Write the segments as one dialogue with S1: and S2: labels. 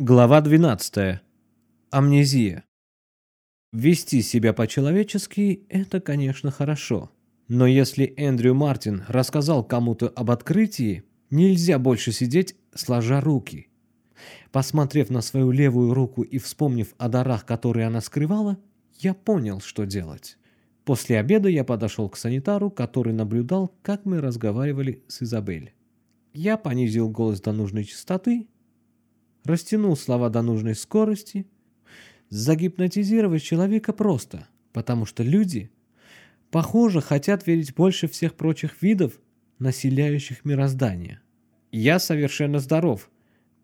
S1: Глава 12. Амнезия. Вести себя по-человечески – это, конечно, хорошо. Но если Эндрю Мартин рассказал кому-то об открытии, нельзя больше сидеть, сложа руки. Посмотрев на свою левую руку и вспомнив о дарах, которые она скрывала, я понял, что делать. После обеда я подошел к санитару, который наблюдал, как мы разговаривали с Изабель. Я понизил голос до нужной частоты растянул слова до нужной скорости. Загипнотизировать человека просто, потому что люди, похоже, хотят верить больше всех прочих видов, населяющих мироздание. Я совершенно здоров.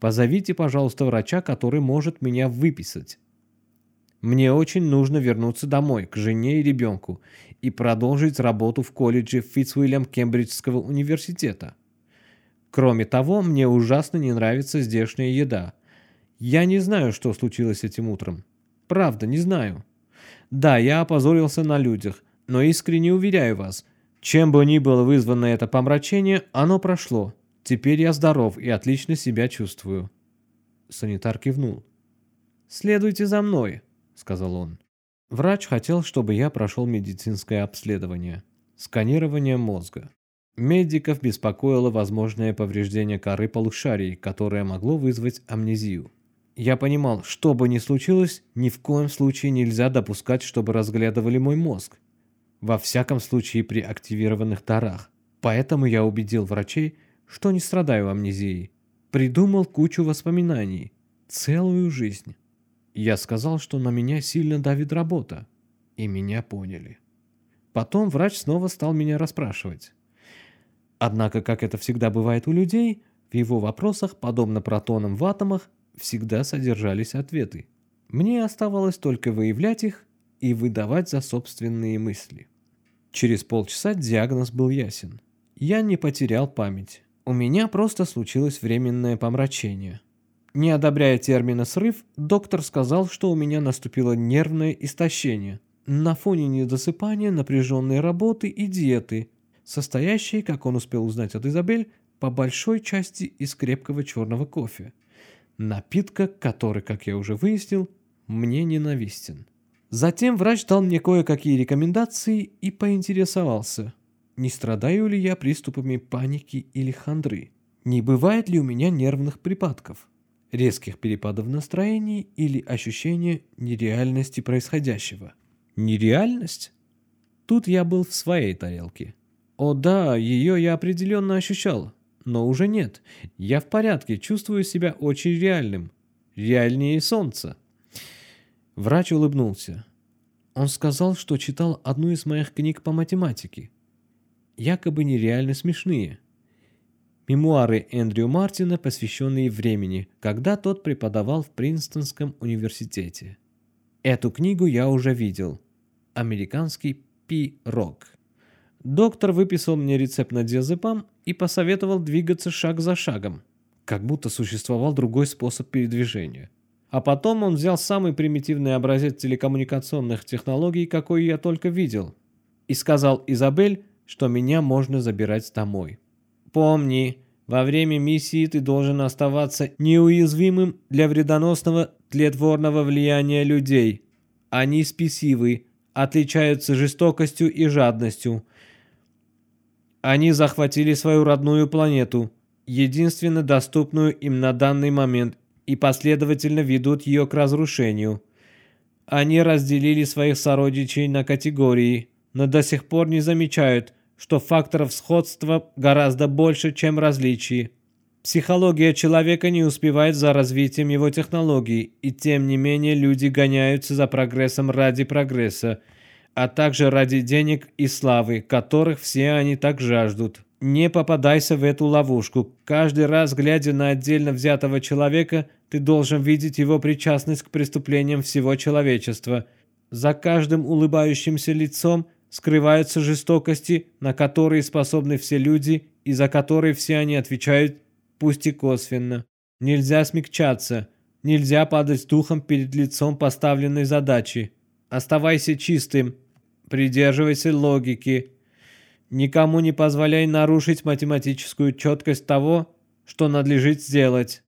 S1: Позовите, пожалуйста, врача, который может меня выписать. Мне очень нужно вернуться домой, к жене и ребенку, и продолжить работу в колледже Фитцвильям Кембриджского университета. Кроме того, мне ужасно не нравится здешняя еда. Я не знаю, что случилось этим утром. Правда, не знаю. Да, я опозорился на людях, но искренне уверяю вас, чем бы ни было вызвано это помрачение, оно прошло. Теперь я здоров и отлично себя чувствую. Санитар кивнул. «Следуйте за мной», — сказал он. Врач хотел, чтобы я прошел медицинское обследование. Сканирование мозга. Медиков беспокоило возможное повреждение коры полушарий, которое могло вызвать амнезию. Я понимал, что бы ни случилось, ни в коем случае нельзя допускать, чтобы разглядывали мой мозг. Во всяком случае при активированных дарах. Поэтому я убедил врачей, что не страдаю амнезией. Придумал кучу воспоминаний. Целую жизнь. Я сказал, что на меня сильно давит работа. И меня поняли. Потом врач снова стал меня расспрашивать. Однако, как это всегда бывает у людей, в его вопросах, подобно протонам в атомах, всегда содержались ответы. Мне оставалось только выявлять их и выдавать за собственные мысли. Через полчаса диагноз был ясен. Я не потерял память. У меня просто случилось временное помрачение. Не одобряя термина «срыв», доктор сказал, что у меня наступило нервное истощение на фоне недосыпания, напряженной работы и диеты, состоящей, как он успел узнать от Изабель, по большой части из крепкого черного кофе. Напитка, который, как я уже выяснил, мне ненавистен. Затем врач дал мне кое-какие рекомендации и поинтересовался, не страдаю ли я приступами паники или хандры, не бывает ли у меня нервных припадков, резких перепадов настроений или ощущения нереальности происходящего. Нереальность? Тут я был в своей тарелке. О да, ее я определенно ощущал, но уже нет. Я в порядке, чувствую себя очень реальным. Реальнее солнца. Врач улыбнулся. Он сказал, что читал одну из моих книг по математике. Якобы нереально смешные. Мемуары Эндрю Мартина, посвященные времени, когда тот преподавал в Принстонском университете. Эту книгу я уже видел. Американский пи-рок. Доктор выписал мне рецепт на диазепам и посоветовал двигаться шаг за шагом, как будто существовал другой способ передвижения. А потом он взял самый примитивный образец телекоммуникационных технологий, какой я только видел, и сказал Изабель, что меня можно забирать домой. «Помни, во время миссии ты должен оставаться неуязвимым для вредоносного тлетворного влияния людей. Они спесивы, отличаются жестокостью и жадностью, они захватили свою родную планету, единственно доступную им на данный момент, и последовательно ведут ее к разрушению. Они разделили своих сородичей на категории, но до сих пор не замечают, что факторов сходства гораздо больше, чем различий. Психология человека не успевает за развитием его технологий, и тем не менее люди гоняются за прогрессом ради прогресса – а также ради денег и славы, которых все они так жаждут. Не попадайся в эту ловушку. Каждый раз, глядя на отдельно взятого человека, ты должен видеть его причастность к преступлениям всего человечества. За каждым улыбающимся лицом скрываются жестокости, на которые способны все люди и за которые все они отвечают, пусть и косвенно. Нельзя смягчаться, нельзя падать духом перед лицом поставленной задачи. Оставайся чистым, Придерживайся логики. Никому не позволяй нарушить математическую четкость того, что надлежит сделать.